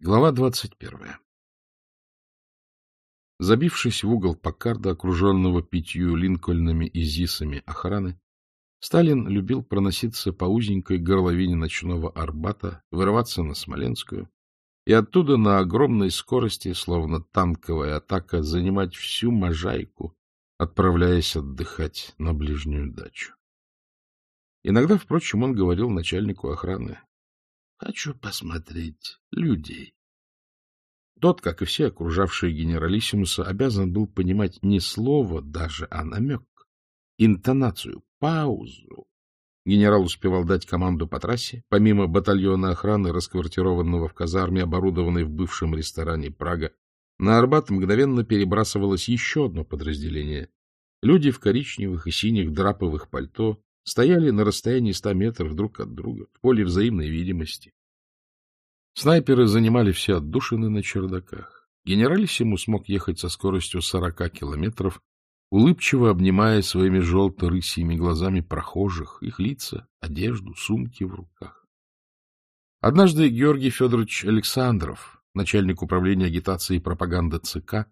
Глава двадцать первая. Забившись в угол Паккарда, окруженного пятью линкольнами и зисами охраны, Сталин любил проноситься по узенькой горловине ночного Арбата, вырываться на Смоленскую и оттуда на огромной скорости, словно танковая атака, занимать всю Можайку, отправляясь отдыхать на ближнюю дачу. Иногда, впрочем, он говорил начальнику охраны, Хочу посмотреть людей. Тот, как и все окружавшие генералиссимуса, обязан был понимать не слово даже, а намек, интонацию, паузу. Генерал успевал дать команду по трассе. Помимо батальона охраны, расквартированного в казарме, оборудованной в бывшем ресторане «Прага», на Арбат мгновенно перебрасывалось еще одно подразделение. Люди в коричневых и синих драповых пальто стояли на расстоянии ста метров друг от друга, в поле взаимной видимости. Снайперы занимали все отдушины на чердаках. Генералиссимус смог ехать со скоростью сорока километров, улыбчиво обнимая своими желто-рысьими глазами прохожих, их лица, одежду, сумки в руках. Однажды Георгий Федорович Александров, начальник управления агитации и пропаганды ЦК,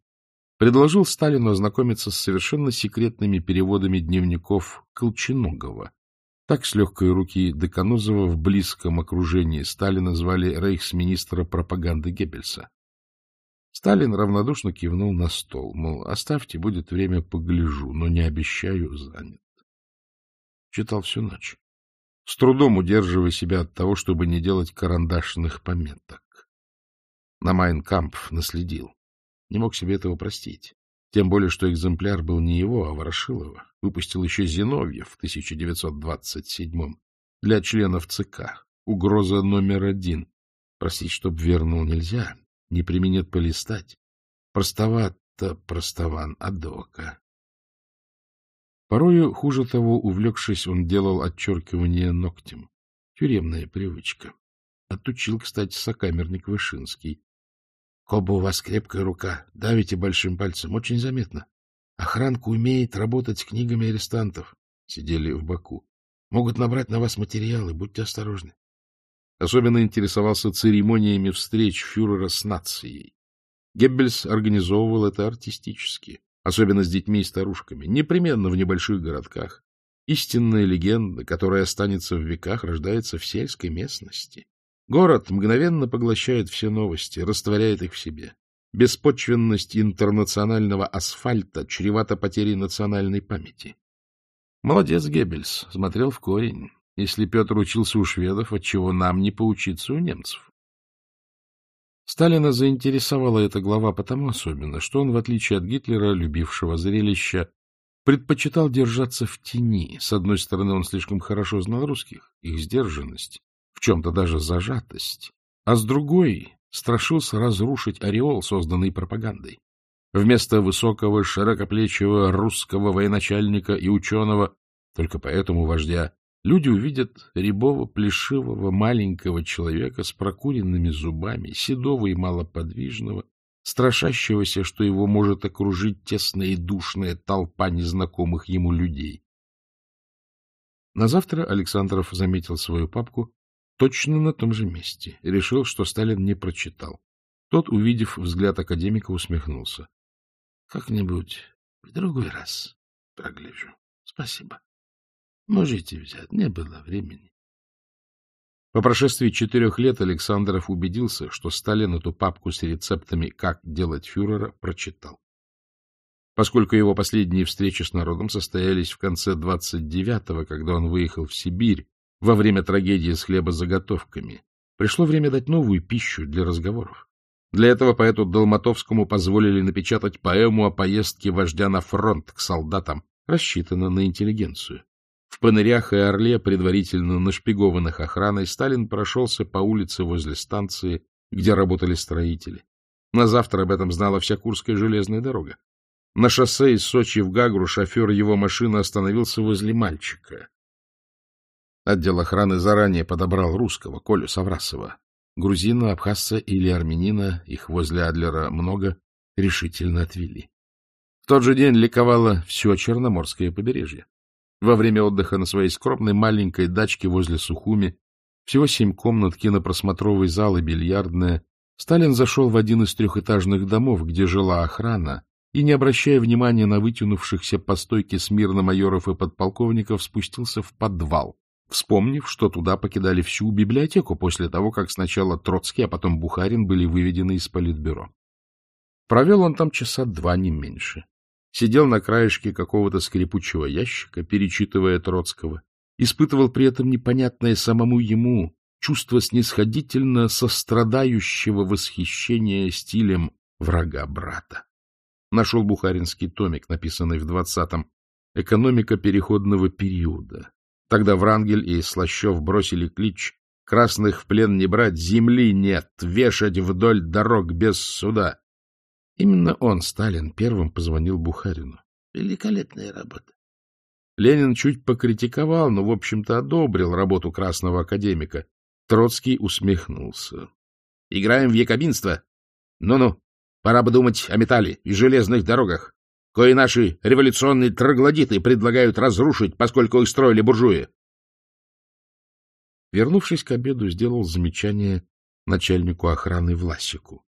предложил Сталину ознакомиться с совершенно секретными переводами дневников Колченогова. Так с легкой руки Деканозова в близком окружении Сталина звали рейхсминистра пропаганды Геббельса. Сталин равнодушно кивнул на стол, мол, оставьте, будет время, погляжу, но не обещаю, занят. Читал всю ночь, с трудом удерживая себя от того, чтобы не делать карандашных пометок. На Майнкампф наследил. Не мог себе этого простить. Тем более, что экземпляр был не его, а Ворошилова. Выпустил еще Зиновьев в 1927-м для членов ЦК. Угроза номер один. Просить, чтоб вернул, нельзя. Не применит полистать. Простовато, простован, адока. Порою, хуже того, увлекшись, он делал отчеркивание ногтем. Тюремная привычка. Отучил, кстати, сокамерник Вышинский. Коба у вас крепкая рука, давите большим пальцем, очень заметно. Охранка умеет работать с книгами арестантов, сидели в Баку. Могут набрать на вас материалы, будьте осторожны. Особенно интересовался церемониями встреч фюрера с нацией. Геббельс организовывал это артистически, особенно с детьми и старушками, непременно в небольших городках. Истинная легенда, которая останется в веках, рождается в сельской местности. Город мгновенно поглощает все новости, растворяет их в себе. Беспочвенность интернационального асфальта чревата потерей национальной памяти. Молодец Геббельс, смотрел в корень. Если Петр учился у шведов, отчего нам не поучиться у немцев? Сталина заинтересовала эта глава потому особенно, что он, в отличие от Гитлера, любившего зрелища, предпочитал держаться в тени. С одной стороны, он слишком хорошо знал русских, их сдержанность, в чем-то даже зажатость, а с другой страшился разрушить ореол, созданный пропагандой. Вместо высокого, широкоплечего русского военачальника и ученого, только поэтому вождя, люди увидят рябого, плешивого, маленького человека с прокуренными зубами, седого и малоподвижного, страшащегося, что его может окружить тесная и душная толпа незнакомых ему людей. На завтра Александров заметил свою папку Точно на том же месте. Решил, что Сталин не прочитал. Тот, увидев взгляд академика, усмехнулся. — Как-нибудь в другой раз прогляжу. Спасибо. Можете взять, не было времени. По прошествии четырех лет Александров убедился, что Сталин эту папку с рецептами «Как делать фюрера» прочитал. Поскольку его последние встречи с народом состоялись в конце 29-го, когда он выехал в Сибирь, во время трагедии с хлебозаготовками, пришло время дать новую пищу для разговоров. Для этого поэту Долматовскому позволили напечатать поэму о поездке вождя на фронт к солдатам, рассчитанную на интеллигенцию. В Панырях и Орле, предварительно нашпигованных охраной, Сталин прошелся по улице возле станции, где работали строители. На завтра об этом знала вся Курская железная дорога. На шоссе из Сочи в Гагру шофер его машины остановился возле мальчика, Отдел охраны заранее подобрал русского, Колю Саврасова. Грузина, абхазца или армянина, их возле Адлера много, решительно отвели. В тот же день ликовало все Черноморское побережье. Во время отдыха на своей скромной маленькой дачке возле Сухуми, всего семь комнат, кинопросмотровый зал и бильярдная, Сталин зашел в один из трехэтажных домов, где жила охрана, и, не обращая внимания на вытянувшихся по стойке смирно майоров и подполковников, спустился в подвал, вспомнив, что туда покидали всю библиотеку после того, как сначала Троцкий, а потом Бухарин были выведены из политбюро. Провел он там часа два, не меньше. Сидел на краешке какого-то скрипучего ящика, перечитывая Троцкого, испытывал при этом непонятное самому ему чувство снисходительно сострадающего восхищения стилем врага-брата. Нашел бухаринский томик, написанный в двадцатом «Экономика переходного периода», Тогда Врангель и Слащев бросили клич «Красных в плен не брать, земли нет, вешать вдоль дорог без суда». Именно он, Сталин, первым позвонил Бухарину. Великолепная работа. Ленин чуть покритиковал, но, в общем-то, одобрил работу красного академика. Троцкий усмехнулся. — Играем в якобинство? Ну-ну, пора бы думать о металле и железных дорогах кое наши революционные троглодиты предлагают разрушить, поскольку их строили буржуи. Вернувшись к обеду, сделал замечание начальнику охраны Власику.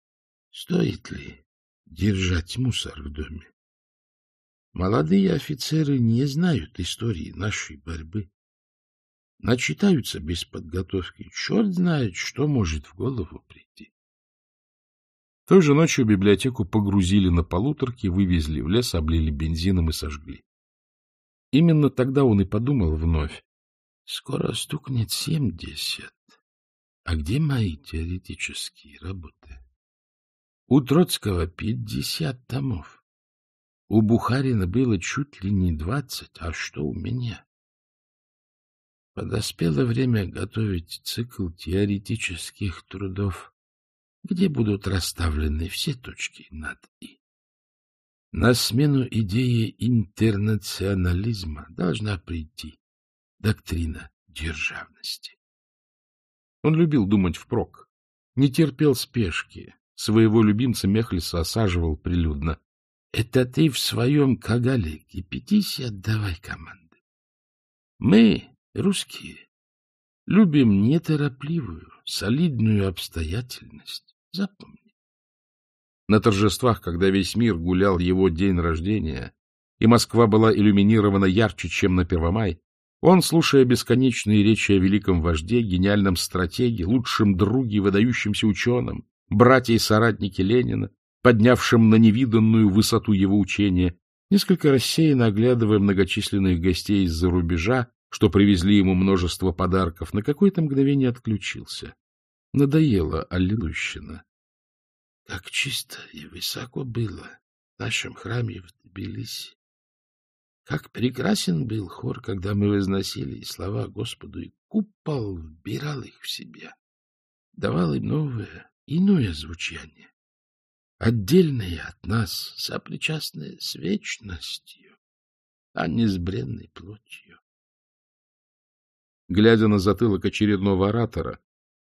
— Стоит ли держать мусор в доме? Молодые офицеры не знают истории нашей борьбы. Начитаются без подготовки. Черт знает, что может в голову прийти. Той же ночью библиотеку погрузили на полуторки, вывезли в лес, облили бензином и сожгли. Именно тогда он и подумал вновь. Скоро стукнет семьдесят. А где мои теоретические работы? У Троцкого пятьдесят томов. У Бухарина было чуть ли не двадцать, а что у меня? Подоспело время готовить цикл теоретических трудов где будут расставлены все точки над «и». На смену идеи интернационализма должна прийти доктрина державности. Он любил думать впрок, не терпел спешки, своего любимца Мехлиса осаживал прилюдно. — Это ты в своем кагале кипятись и отдавай команды. Мы, русские, любим неторопливую, солидную обстоятельность, Запомни. На торжествах, когда весь мир гулял его день рождения, и Москва была иллюминирована ярче, чем на Первомай, он, слушая бесконечные речи о великом вожде, гениальном стратеге, лучшем друге, выдающемся ученым, братья и соратники Ленина, поднявшим на невиданную высоту его учения, несколько рассеянно оглядывая многочисленных гостей из-за рубежа, что привезли ему множество подарков, на какое-то мгновение отключился. Надоела аллилущина. Как чисто и высоко было в нашем храме в Тбилиси. Как прекрасен был хор, когда мы возносили слова Господу, и купол вбирал их в себя, давал им новое, иное звучание, отдельное от нас, сопричастное с вечностью, а не с бренной плотью. Глядя на затылок очередного оратора,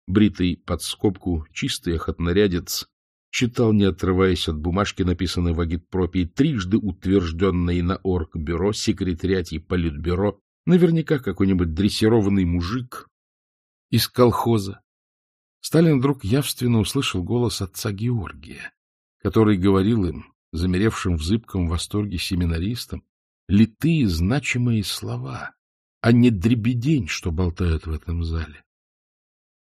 бритый под скобку, чистый охотнорядец, читал, не отрываясь от бумажки, написанной в агитпропе, трижды утвержденной на Оргбюро, секретариате и Политбюро, наверняка какой-нибудь дрессированный мужик из колхоза. Сталин вдруг явственно услышал голос отца Георгия, который говорил им, замеревшим в зыбком восторге семинаристам, литые значимые слова, а не дребедень, что болтают в этом зале.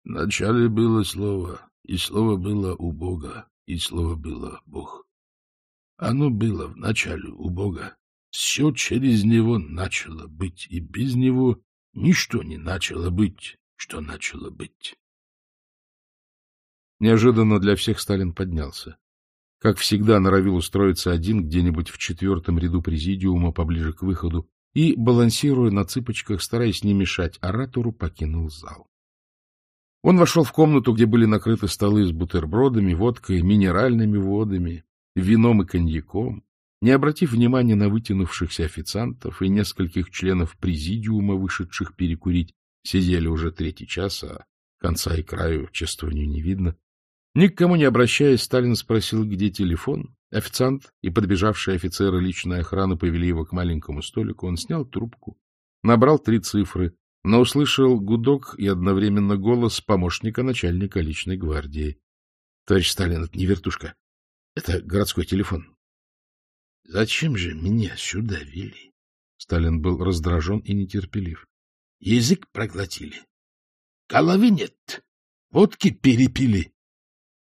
Вначале было слово, и слово было у Бога, и слово было Бог. Оно было вначале у Бога. Все через него начало быть, и без него ничто не начало быть, что начало быть. Неожиданно для всех Сталин поднялся. Как всегда, норовил устроиться один где-нибудь в четвертом ряду президиума поближе к выходу и, балансируя на цыпочках, стараясь не мешать оратору, покинул зал. Он вошел в комнату, где были накрыты столы с бутербродами, водкой, минеральными водами, вином и коньяком, не обратив внимания на вытянувшихся официантов и нескольких членов президиума, вышедших перекурить, сидели уже третий час, а конца и краю чествованию не видно. Никому не обращаясь, Сталин спросил, где телефон. Официант и подбежавшие офицеры личной охраны повели его к маленькому столику. Он снял трубку, набрал три цифры но услышал гудок и одновременно голос помощника начальника личной гвардии. — Товарищ Сталин, это не вертушка. Это городской телефон. — Зачем же меня сюда вели? Сталин был раздражен и нетерпелив. — Язык проглотили. Головы нет. Водки перепили.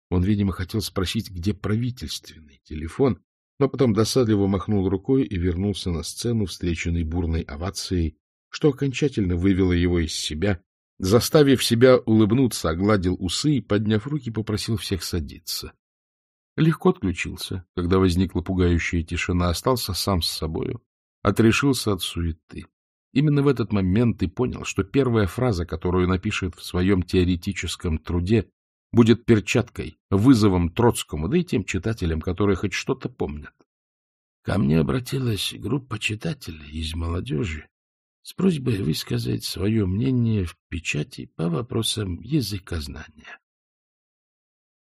Он, видимо, хотел спросить, где правительственный телефон, но потом досадливо махнул рукой и вернулся на сцену, встреченный бурной овацией что окончательно вывело его из себя. Заставив себя улыбнуться, огладил усы и, подняв руки, попросил всех садиться. Легко отключился, когда возникла пугающая тишина, остался сам с собою, отрешился от суеты. Именно в этот момент и понял, что первая фраза, которую напишет в своем теоретическом труде, будет перчаткой, вызовом Троцкому, да и тем читателям, которые хоть что-то помнят. Ко мне обратилась группа читателей из молодежи, с просьбой высказать свое мнение в печати по вопросам языкознания.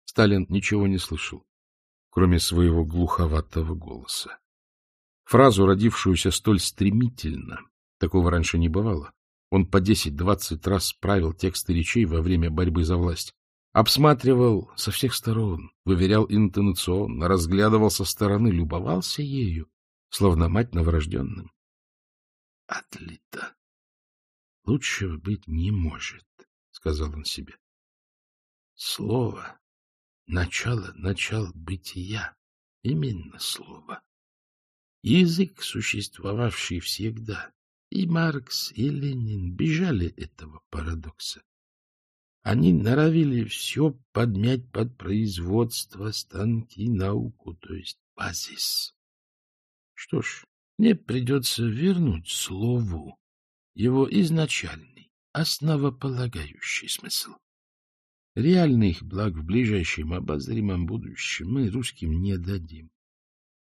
Сталин ничего не слышал, кроме своего глуховатого голоса. Фразу, родившуюся столь стремительно, такого раньше не бывало, он по десять-двадцать раз правил тексты речей во время борьбы за власть, обсматривал со всех сторон, выверял интонационно, разглядывал со стороны, любовался ею, словно мать новорожденным отлито. Лучшего быть не может, — сказал он себе. Слово — начало, начало бытия, именно слово. Язык, существовавший всегда, и Маркс, и Ленин бежали этого парадокса. Они норовили все подмять под производство, станки, науку, то есть базис. Что ж, мне придется вернуть слову его изначальный, основополагающий смысл. Реальных благ в ближайшем обозримом будущем мы русским не дадим.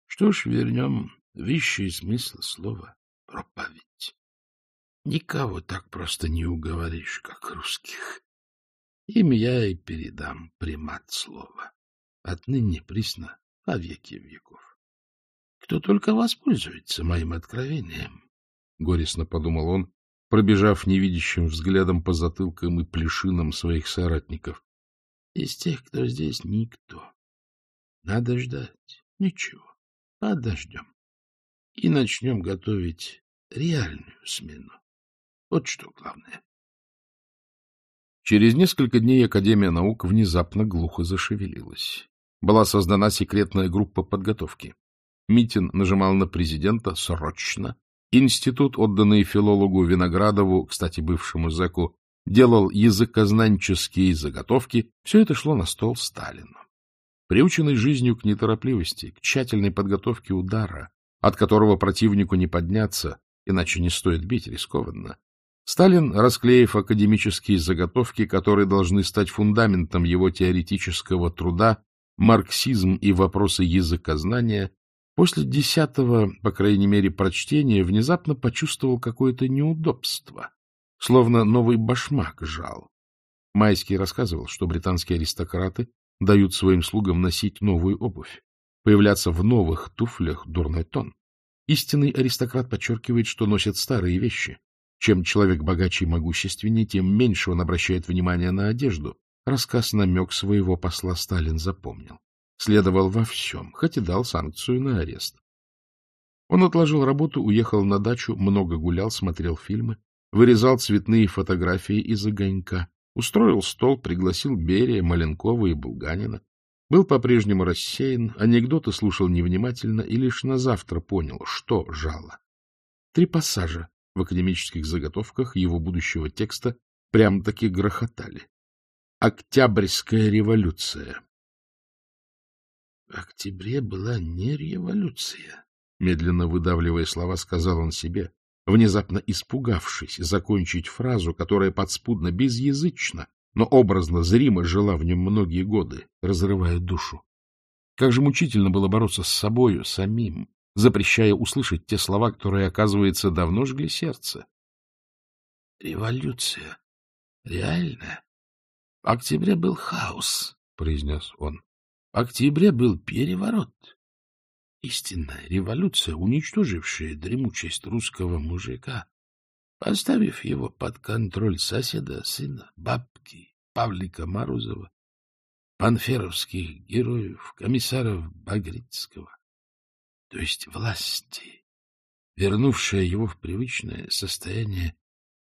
Что ж, вернем высший смысл слова «проповедь». Никого так просто не уговоришь, как русских. Им я и передам примат слова. Отныне присно, а веки веков кто только воспользуется моим откровением. Горестно подумал он, пробежав невидящим взглядом по затылкам и плешинам своих соратников. Из тех, кто здесь, никто. Надо ждать. Ничего. Подождем. И начнем готовить реальную смену. Вот что главное. Через несколько дней Академия наук внезапно глухо зашевелилась. Была создана секретная группа подготовки. Митин нажимал на президента срочно. Институт, отданный филологу Виноградову, кстати, бывшему зэку, делал языкознанческие заготовки. Все это шло на стол Сталина. Приученный жизнью к неторопливости, к тщательной подготовке удара, от которого противнику не подняться, иначе не стоит бить рискованно, Сталин, расклеив академические заготовки, которые должны стать фундаментом его теоретического труда «Марксизм и вопросы языкознания», После десятого, по крайней мере, прочтения внезапно почувствовал какое-то неудобство, словно новый башмак жал. Майский рассказывал, что британские аристократы дают своим слугам носить новую обувь. Появляться в новых туфлях — дурной тон. Истинный аристократ подчеркивает, что носит старые вещи. Чем человек богаче и могущественнее, тем меньше он обращает внимания на одежду. Рассказ-намек своего посла Сталин запомнил следовал во всем, хоть и дал санкцию на арест. Он отложил работу, уехал на дачу, много гулял, смотрел фильмы, вырезал цветные фотографии из огонька, устроил стол, пригласил Берия, Маленкова и Булганина. Был по-прежнему рассеян, анекдоты слушал невнимательно и лишь на завтра понял, что жало. Три пассажа в академических заготовках его будущего текста прям-таки грохотали. Октябрьская революция. В октябре была не революция, медленно выдавливая слова, сказал он себе, внезапно испугавшись закончить фразу, которая подспудно, безязычно, но образно, зримо жила в нем многие годы, разрывая душу. Как же мучительно было бороться с собою, самим, запрещая услышать те слова, которые, оказывается, давно жгли сердце. Революция. Реально. В октябре был хаос, — произнес он. Октябре был переворот. Истинная революция, уничтожившая дремучесть русского мужика, поставив его под контроль соседа, сына, бабки, Павлика Марузова, панферовских героев, комиссаров Багрицкого, то есть власти, вернувшая его в привычное состояние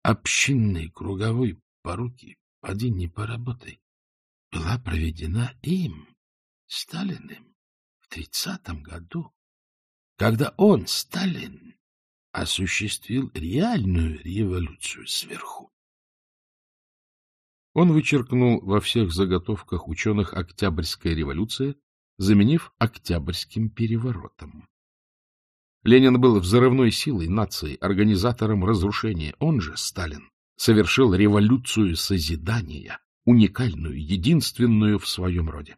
общинной круговой поруки «поди не поработай», была проведена им, Сталиным в тридцатом году, когда он, Сталин, осуществил реальную революцию сверху. Он вычеркнул во всех заготовках ученых Октябрьская революция, заменив Октябрьским переворотом. Ленин был взрывной силой нации, организатором разрушения. Он же, Сталин, совершил революцию созидания, уникальную, единственную в своем роде.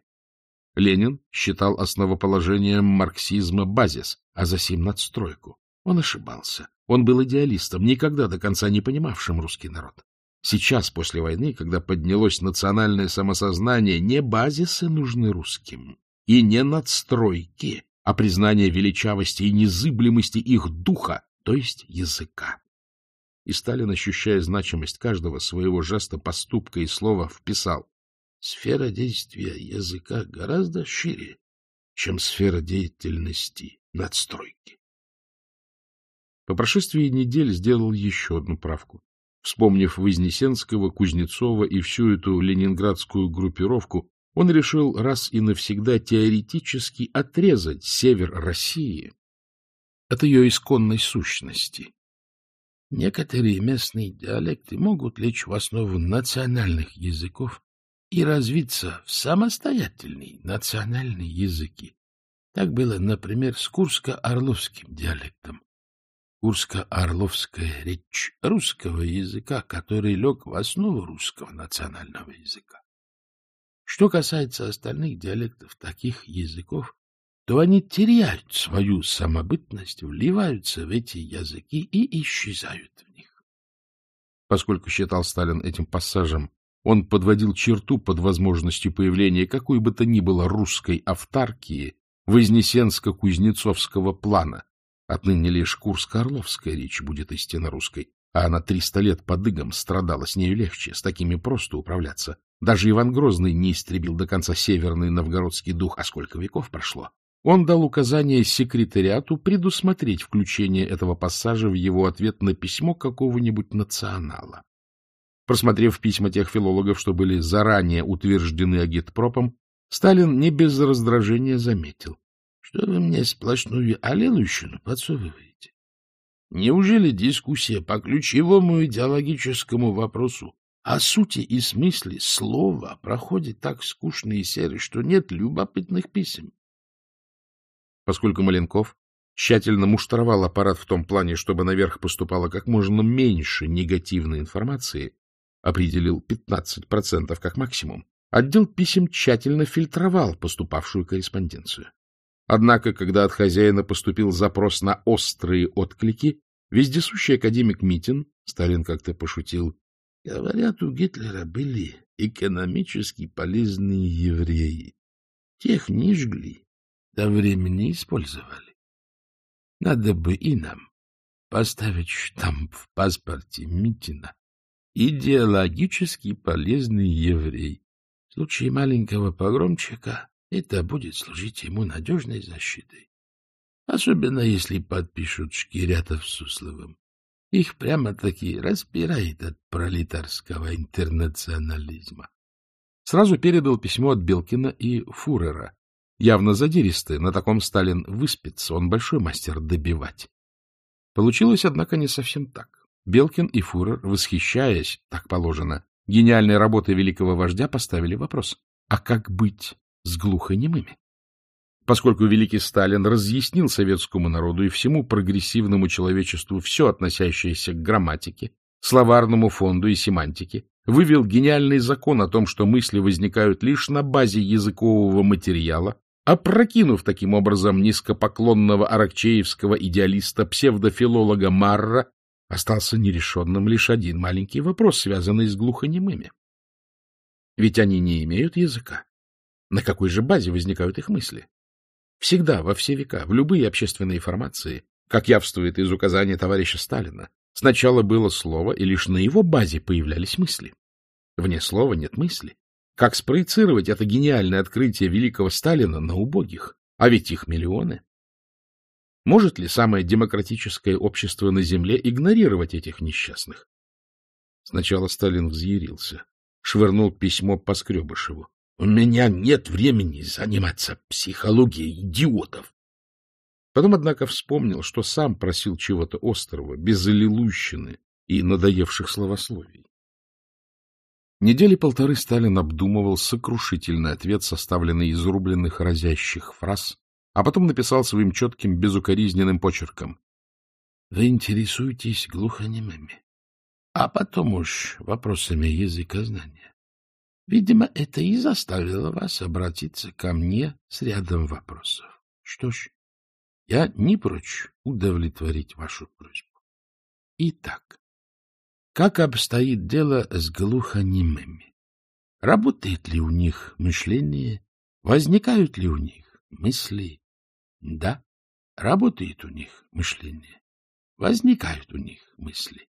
Ленин считал основоположением марксизма базис, а за сим надстройку. Он ошибался. Он был идеалистом, никогда до конца не понимавшим русский народ. Сейчас, после войны, когда поднялось национальное самосознание, не базисы нужны русским, и не надстройки, а признание величавости и незыблемости их духа, то есть языка. И Сталин, ощущая значимость каждого своего жеста, поступка и слова, вписал Сфера действия языка гораздо шире, чем сфера деятельности надстройки. По прошествии недель сделал еще одну правку. Вспомнив Вознесенского, Кузнецова и всю эту ленинградскую группировку, он решил раз и навсегда теоретически отрезать север России от ее исконной сущности. Некоторые местные диалекты могут лечь в основу национальных языков и развиться в самостоятельные национальные языки. Так было, например, с курско-орловским диалектом. Курско-орловская речь русского языка, который лег в основу русского национального языка. Что касается остальных диалектов таких языков, то они теряют свою самобытность, вливаются в эти языки и исчезают в них. Поскольку считал Сталин этим пассажем он подводил черту под возможностью появления какой бы то ни было русской автаркии Вознесенско-Кузнецовского плана. Отныне лишь Курско-Орловская речь будет истинно русской, а она триста лет под игом страдала, с нею легче, с такими просто управляться. Даже Иван Грозный не истребил до конца северный новгородский дух, а сколько веков прошло. Он дал указание секретариату предусмотреть включение этого пассажа в его ответ на письмо какого-нибудь национала. Просмотрев письма тех филологов, что были заранее утверждены агитпропом, Сталин не без раздражения заметил. — Что вы мне сплошную оленущину подсовываете? Неужели дискуссия по ключевому идеологическому вопросу о сути и смысле слова проходит так скучно и серо, что нет любопытных писем? Поскольку Маленков тщательно муштровал аппарат в том плане, чтобы наверх поступало как можно меньше негативной информации, определил 15% как максимум, отдел писем тщательно фильтровал поступавшую корреспонденцию. Однако, когда от хозяина поступил запрос на острые отклики, вездесущий академик Митин, Сталин как-то пошутил, говорят, у Гитлера были экономически полезные евреи. Тех не жгли, до времени использовали. Надо бы и нам поставить штамп в паспорте Митина идеологически полезный еврей. В случае маленького погромчика это будет служить ему надежной защитой. Особенно, если подпишут Шкирятов с Сусловым. Их прямо-таки распирает от пролетарского интернационализма. Сразу передал письмо от Белкина и Фурера. Явно задиристые, на таком Сталин выспится, он большой мастер добивать. Получилось, однако, не совсем так. Белкин и Фурер, восхищаясь, так положено, гениальной работой великого вождя, поставили вопрос, а как быть с глухонемыми? Поскольку великий Сталин разъяснил советскому народу и всему прогрессивному человечеству все, относящееся к грамматике, словарному фонду и семантике, вывел гениальный закон о том, что мысли возникают лишь на базе языкового материала, опрокинув таким образом низкопоклонного аракчеевского идеалиста-псевдофилолога Марра Остался нерешенным лишь один маленький вопрос, связанный с глухонемыми. Ведь они не имеют языка. На какой же базе возникают их мысли? Всегда, во все века, в любые общественные формации, как явствует из указания товарища Сталина, сначала было слово, и лишь на его базе появлялись мысли. Вне слова нет мысли. Как спроецировать это гениальное открытие великого Сталина на убогих? А ведь их миллионы. Может ли самое демократическое общество на земле игнорировать этих несчастных? Сначала Сталин взъярился, швырнул письмо по Скребышеву. — У меня нет времени заниматься психологией идиотов. Потом, однако, вспомнил, что сам просил чего-то острого, без аллилуйщины и надоевших словословий. Недели полторы Сталин обдумывал сокрушительный ответ, составленный из рубленных разящих фраз а потом написал своим четким, безукоризненным почерком. — Вы интересуетесь глухонемыми, а потом уж вопросами языка знания. Видимо, это и заставило вас обратиться ко мне с рядом вопросов. Что ж, я не прочь удовлетворить вашу просьбу. Итак, как обстоит дело с глухонемыми? Работает ли у них мышление? Возникают ли у них мысли. Да, работает у них мышление, возникают у них мысли.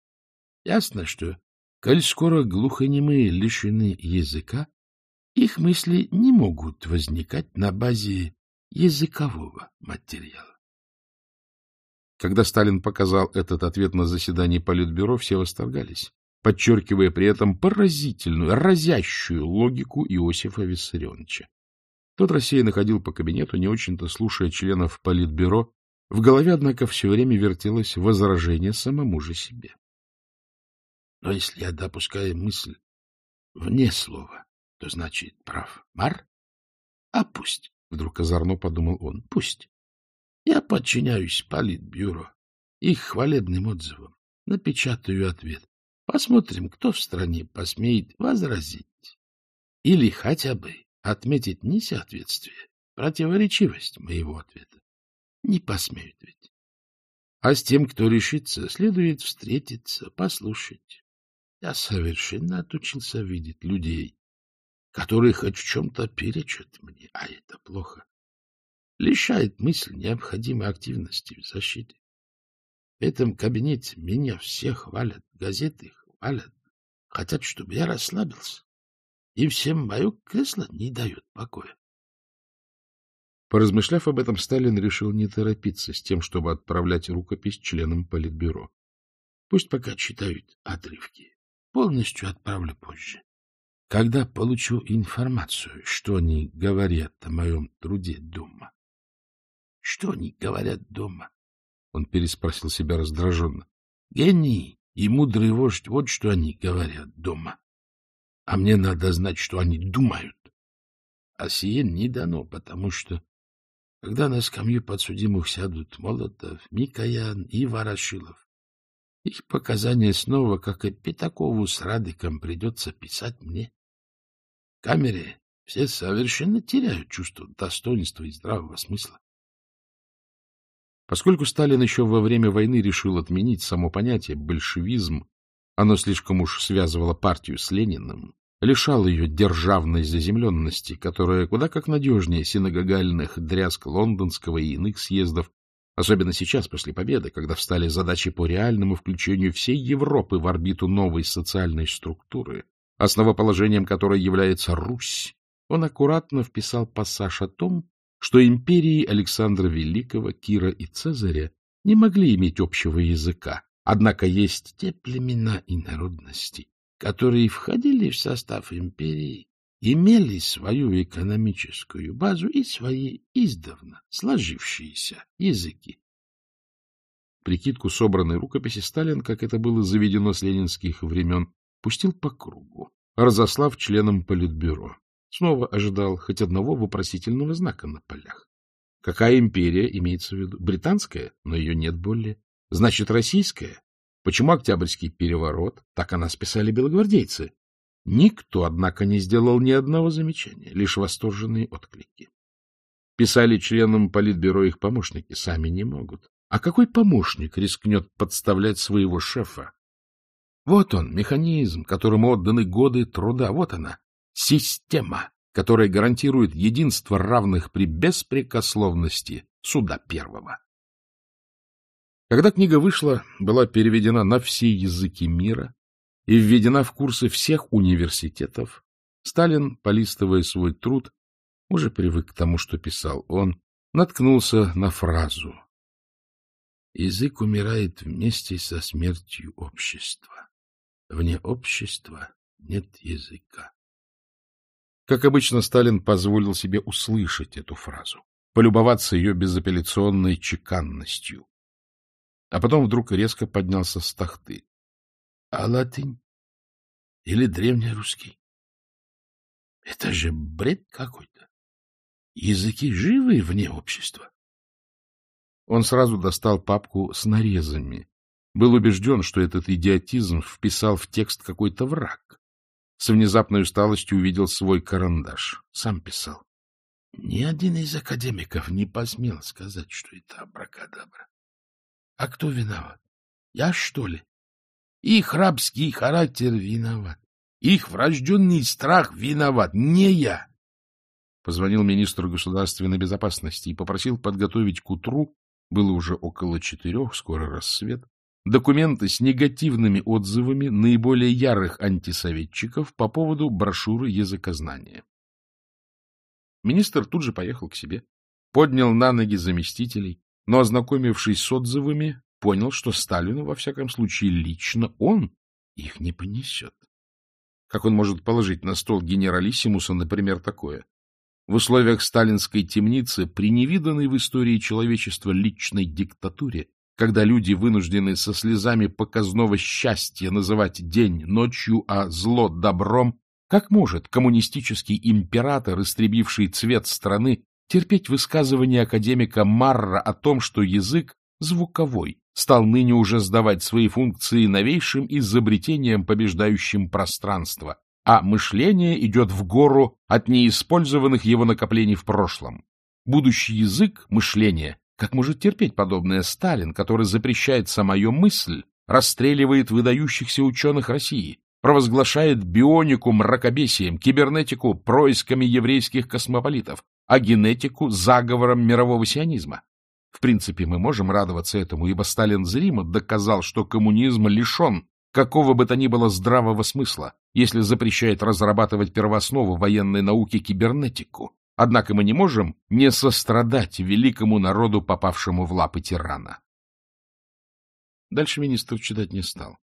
Ясно, что, коль скоро глухонемые лишены языка, их мысли не могут возникать на базе языкового материала. Когда Сталин показал этот ответ на заседании Политбюро, все восторгались, подчеркивая при этом поразительную, разящую логику Иосифа Виссарионовича. Тот рассеянно ходил по кабинету, не очень-то слушая членов политбюро. В голове, однако, все время вертелось возражение самому же себе. Но если я допускаю мысль вне слова, то значит прав Мар? А пусть, — вдруг озорно подумал он, — пусть. Я подчиняюсь политбюро, их хвалебным отзывам, напечатаю ответ. Посмотрим, кто в стране посмеет возразить. Или хотя бы отметить несоответствие, противоречивость моего ответа. Не посмеют ведь. А с тем, кто решится, следует встретиться, послушать. Я совершенно отучился видеть людей, которые хоть в чем-то перечат мне, а это плохо. Лишает мысль необходимой активности в защите. В этом кабинете меня все хвалят, газеты хвалят. Хотят, чтобы я расслабился и всем мое кресло не дают покоя. Поразмышляв об этом, Сталин решил не торопиться с тем, чтобы отправлять рукопись членам Политбюро. Пусть пока читают отрывки. Полностью отправлю позже. Когда получу информацию, что они говорят о моем труде дома. — Что они говорят дома? — он переспросил себя раздраженно. — Гении и мудрый вождь — вот что они говорят дома. А мне надо знать, что они думают. А сие не дано, потому что, когда на скамью подсудимых сядут Молотов, Микоян и Ворошилов, их показания снова, как и Пятакову с Радиком, придется писать мне. В камере все совершенно теряют чувство достоинства и здравого смысла. Поскольку Сталин еще во время войны решил отменить само понятие «большевизм», оно слишком уж связывало партию с Лениным, лишал ее державной заземленности, которая куда как надежнее синагогальных дрязг лондонского и иных съездов, особенно сейчас, после победы, когда встали задачи по реальному включению всей Европы в орбиту новой социальной структуры, основоположением которой является Русь, он аккуратно вписал пассаж о том, что империи Александра Великого, Кира и Цезаря не могли иметь общего языка, однако есть те племена и народности, которые входили в состав империи, имели свою экономическую базу и свои издавна сложившиеся языки. Прикидку собранной рукописи Сталин, как это было заведено с ленинских времен, пустил по кругу, разослав членам Политбюро. Снова ожидал хоть одного вопросительного знака на полях. Какая империя имеется в виду? Британская, но ее нет более. Значит, российская? Почему Октябрьский переворот? Так о нас писали белогвардейцы. Никто, однако, не сделал ни одного замечания, лишь восторженные отклики. Писали членам политбюро их помощники, сами не могут. А какой помощник рискнет подставлять своего шефа? Вот он, механизм, которому отданы годы труда, вот она, система, которая гарантирует единство равных при беспрекословности суда первого. Когда книга вышла, была переведена на все языки мира и введена в курсы всех университетов, Сталин, полистывая свой труд, уже привык к тому, что писал он, наткнулся на фразу «Язык умирает вместе со смертью общества. Вне общества нет языка». Как обычно, Сталин позволил себе услышать эту фразу, полюбоваться ее безапелляционной чеканностью а потом вдруг резко поднялся с тахты. — А латынь? Или древнерусский? Это же бред какой-то. Языки живы вне общества. Он сразу достал папку с нарезами. Был убежден, что этот идиотизм вписал в текст какой-то враг. С внезапной усталостью увидел свой карандаш. Сам писал. Ни один из академиков не посмел сказать, что это абракадабра. А кто виноват? Я, что ли? Их рабский характер виноват. Их врожденный страх виноват. Не я. Позвонил министр государственной безопасности и попросил подготовить к утру, было уже около четырех, скоро рассвет, документы с негативными отзывами наиболее ярых антисоветчиков по поводу брошюры языкознания. Министр тут же поехал к себе, поднял на ноги заместителей, но, ознакомившись с отзывами, понял, что Сталину, во всяком случае, лично он их не понесет. Как он может положить на стол генералиссимуса, например, такое? В условиях сталинской темницы, при невиданной в истории человечества личной диктатуре, когда люди вынуждены со слезами показного счастья называть день ночью, а зло добром, как может коммунистический император, истребивший цвет страны, терпеть высказывания академика Марра о том, что язык звуковой, стал ныне уже сдавать свои функции новейшим изобретением, побеждающим пространство, а мышление идет в гору от неиспользованных его накоплений в прошлом. Будущий язык, мышление, как может терпеть подобное Сталин, который запрещает самую мысль, расстреливает выдающихся ученых России, провозглашает бионику мракобесием, кибернетику происками еврейских космополитов, а генетику заговором мирового сионизма. В принципе, мы можем радоваться этому, ибо Сталин зримо доказал, что коммунизм лишен какого бы то ни было здравого смысла, если запрещает разрабатывать первооснову военной науки кибернетику. Однако мы не можем не сострадать великому народу, попавшему в лапы тирана. Дальше министр читать не стал,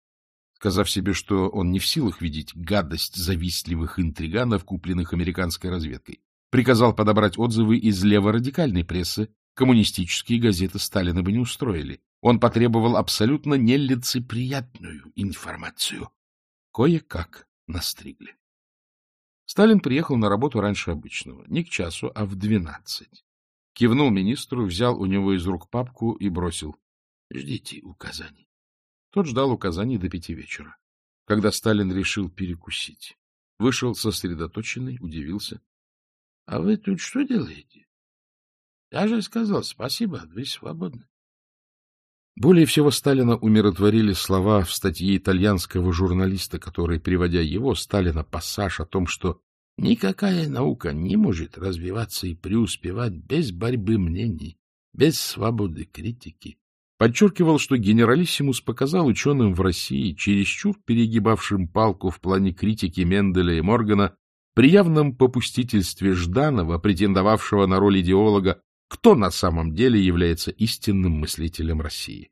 сказав себе, что он не в силах видеть гадость завистливых интриганов, купленных американской разведкой. Приказал подобрать отзывы из леворадикальной прессы, коммунистические газеты Сталина бы не устроили. Он потребовал абсолютно нелицеприятную информацию. Кое-как настригли. Сталин приехал на работу раньше обычного, не к часу, а в двенадцать. Кивнул министру, взял у него из рук папку и бросил. — Ждите указаний. Тот ждал указаний до пяти вечера, когда Сталин решил перекусить. Вышел сосредоточенный, удивился. — А вы тут что делаете? Я же сказал спасибо, вы свободны. Более всего Сталина умиротворили слова в статье итальянского журналиста, который, приводя его, Сталина, пассаж о том, что никакая наука не может развиваться и преуспевать без борьбы мнений, без свободы критики. Подчеркивал, что генералиссимус показал ученым в России, чересчур перегибавшим палку в плане критики Менделя и Моргана, при явном попустительстве Жданова, претендовавшего на роль идеолога, кто на самом деле является истинным мыслителем России.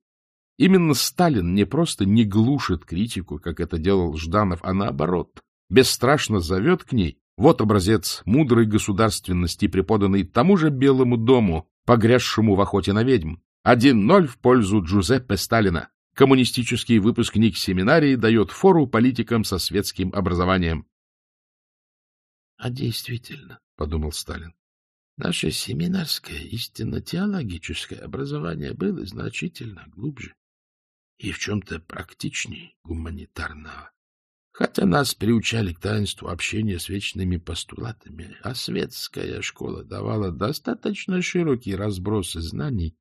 Именно Сталин не просто не глушит критику, как это делал Жданов, а наоборот, бесстрашно зовет к ней. Вот образец мудрой государственности, преподанный тому же Белому дому, погрязшему в охоте на ведьм. 1-0 в пользу Джузеппе Сталина. Коммунистический выпускник семинарии дает фору политикам со светским образованием. А действительно, — подумал Сталин, — наше семинарское истинно теологическое образование было значительно глубже и в чем-то практичнее гуманитарного. Хотя нас приучали к таинству общения с вечными постулатами, а светская школа давала достаточно широкий разброс знаний,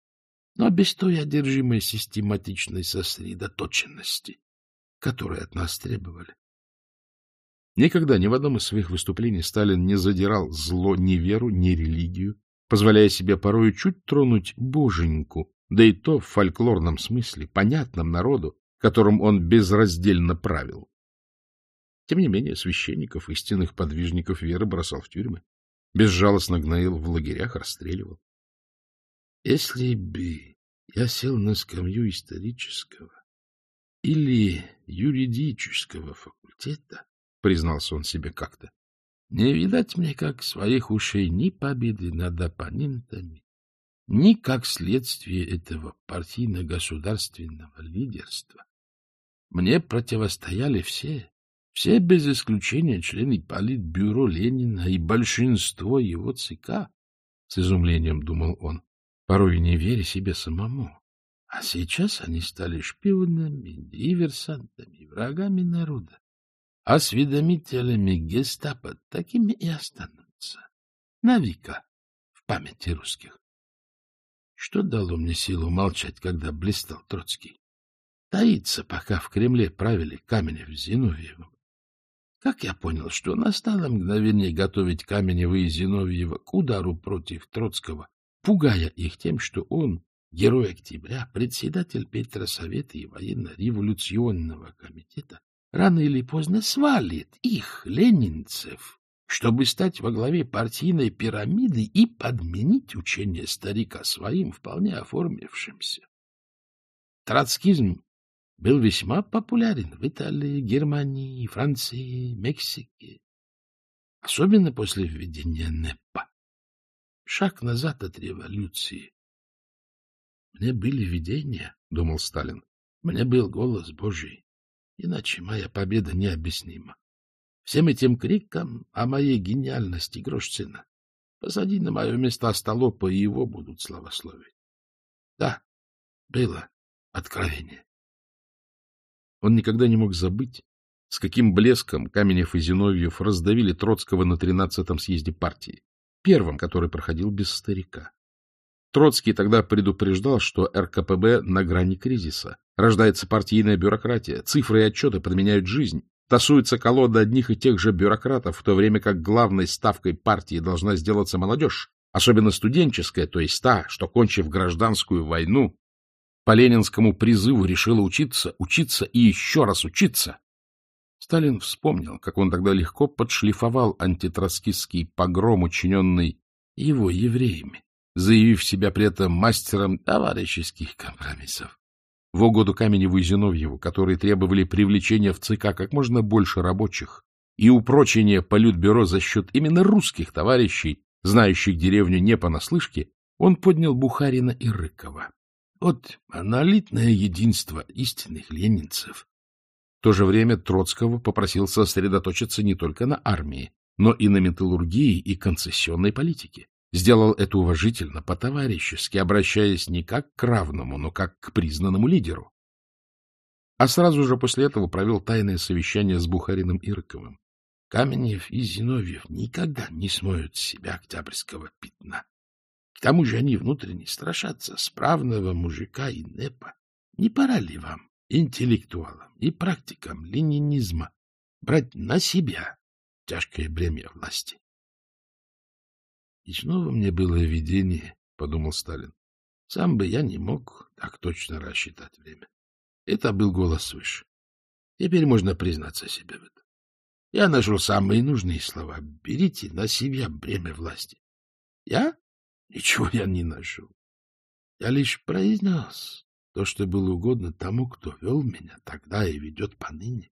но без той одержимой систематичной сосредоточенности, которую от нас требовали. Никогда ни в одном из своих выступлений Сталин не задирал зло ни веру, ни религию, позволяя себе порою чуть тронуть боженьку, да и то в фольклорном смысле, понятном народу, которым он безраздельно правил. Тем не менее, священников, истинных подвижников веры бросал в тюрьмы, безжалостно гноил в лагерях, расстреливал. Если бы я сел на скамью исторического или юридического факультета, — признался он себе как-то. — Не видать мне, как своих ушей, ни победы над оппонентами, ни как следствие этого партийно-государственного лидерства. Мне противостояли все, все без исключения члены политбюро Ленина и большинство его ЦК, — с изумлением думал он, порой не веря себе самому. А сейчас они стали шпионами, диверсантами, врагами народа осведомителями гестапо такими и останутся. Навика в памяти русских. Что дало мне силу молчать, когда блистал Троцкий? Таится, пока в Кремле правили Каменев с Зиновьевым. Как я понял, что настало мгновение готовить Каменева и Зиновьева к удару против Троцкого, пугая их тем, что он, герой октября, председатель Петросовета и военно-революционного комитета, рано или поздно свалит их, ленинцев, чтобы стать во главе партийной пирамиды и подменить учение старика своим, вполне оформившимся. Троцкизм был весьма популярен в Италии, Германии, Франции, Мексике, особенно после введения НЭПа. Шаг назад от революции. Мне были видения, — думал Сталин, — мне был голос Божий. Иначе моя победа необъяснима. Всем этим криком о моей гениальности, грош цена. Посади на мое место а Остолопа, и его будут славословить. Да, было откровение. Он никогда не мог забыть, с каким блеском Каменев и Зиновьев раздавили Троцкого на тринадцатом съезде партии, первом, который проходил без старика. Троцкий тогда предупреждал, что РКПБ на грани кризиса, Рождается партийная бюрократия, цифры и отчеты подменяют жизнь, тасуется колода одних и тех же бюрократов, в то время как главной ставкой партии должна сделаться молодежь, особенно студенческая, то есть та, что, кончив гражданскую войну, по ленинскому призыву решила учиться, учиться и еще раз учиться. Сталин вспомнил, как он тогда легко подшлифовал антитроцкистский погром, учиненный его евреями, заявив себя при этом мастером товарищеских компромиссов в угоду Каменеву и Зиновьеву, которые требовали привлечения в ЦК как можно больше рабочих и упрочения Политбюро за счет именно русских товарищей, знающих деревню не понаслышке, он поднял Бухарина и Рыкова. Вот монолитное единство истинных ленинцев. В то же время Троцкого попросил сосредоточиться не только на армии, но и на металлургии и концессионной политике сделал это уважительно, по-товарищески, обращаясь не как к равному, но как к признанному лидеру. А сразу же после этого провел тайное совещание с Бухариным и Рыковым. Каменев и Зиновьев никогда не смоют с себя октябрьского пятна. К тому же они внутренне страшатся справного мужика и непа. Не пора ли вам, интеллектуалам и практикам ленинизма, брать на себя тяжкое бремя власти? И снова мне было видение, — подумал Сталин. Сам бы я не мог так точно рассчитать время. Это был голос свыше. Теперь можно признаться себе в этом. Я нашел самые нужные слова. Берите на себя бремя власти. Я? Ничего я не нашел. Я лишь произнес то, что было угодно тому, кто вел меня тогда и ведет поныне.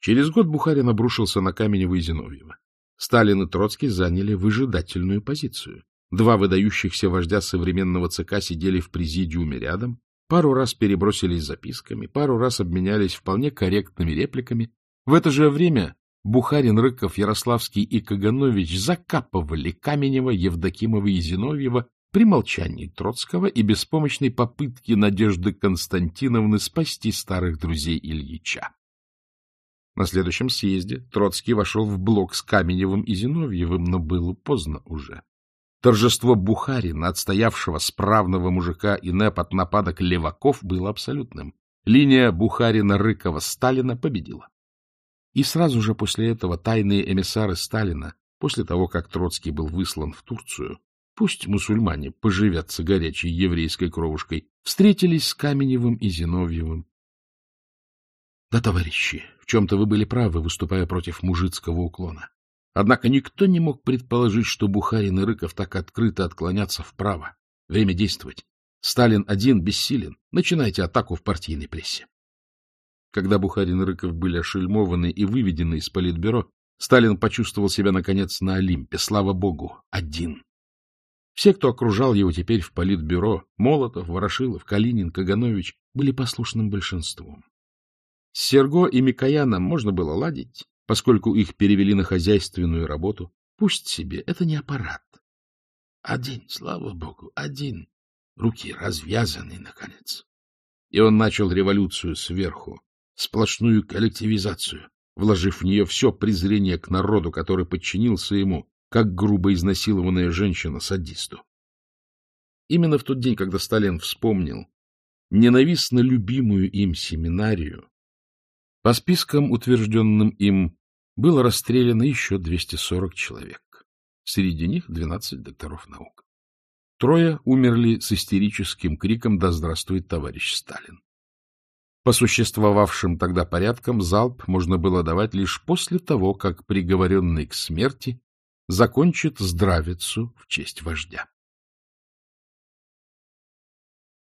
Через год Бухарин обрушился на камень и Зиновьева. Сталин и Троцкий заняли выжидательную позицию. Два выдающихся вождя современного ЦК сидели в президиуме рядом, пару раз перебросились записками, пару раз обменялись вполне корректными репликами. В это же время Бухарин, Рыков, Ярославский и Каганович закапывали Каменева, Евдокимова и Зиновьева при молчании Троцкого и беспомощной попытке Надежды Константиновны спасти старых друзей Ильича. На следующем съезде Троцкий вошел в блок с Каменевым и Зиновьевым, но было поздно уже. Торжество Бухарина, отстоявшего справного мужика Инеп от нападок леваков, было абсолютным. Линия Бухарина-Рыкова-Сталина победила. И сразу же после этого тайные эмиссары Сталина, после того, как Троцкий был выслан в Турцию, пусть мусульмане поживятся горячей еврейской кровушкой, встретились с Каменевым и Зиновьевым. — Да, товарищи, чем-то вы были правы, выступая против мужицкого уклона. Однако никто не мог предположить, что Бухарин и Рыков так открыто отклонятся вправо. Время действовать. Сталин один бессилен. Начинайте атаку в партийной прессе. Когда Бухарин и Рыков были ошельмованы и выведены из политбюро, Сталин почувствовал себя, наконец, на Олимпе. Слава богу, один. Все, кто окружал его теперь в политбюро, Молотов, Ворошилов, Калинин, Каганович, были послушным большинством. С Серго и Микояном можно было ладить, поскольку их перевели на хозяйственную работу. Пусть себе, это не аппарат. Один, слава богу, один. Руки развязаны, наконец. И он начал революцию сверху, сплошную коллективизацию, вложив в нее все презрение к народу, который подчинился ему, как грубо изнасилованная женщина садисту. Именно в тот день, когда Сталин вспомнил ненавистно любимую им семинарию, по спискам, утвержденным им, было расстреляно еще 240 человек. Среди них 12 докторов наук. Трое умерли с истерическим криком «Да здравствует товарищ Сталин!». По существовавшим тогда порядкам залп можно было давать лишь после того, как приговоренный к смерти закончит здравицу в честь вождя.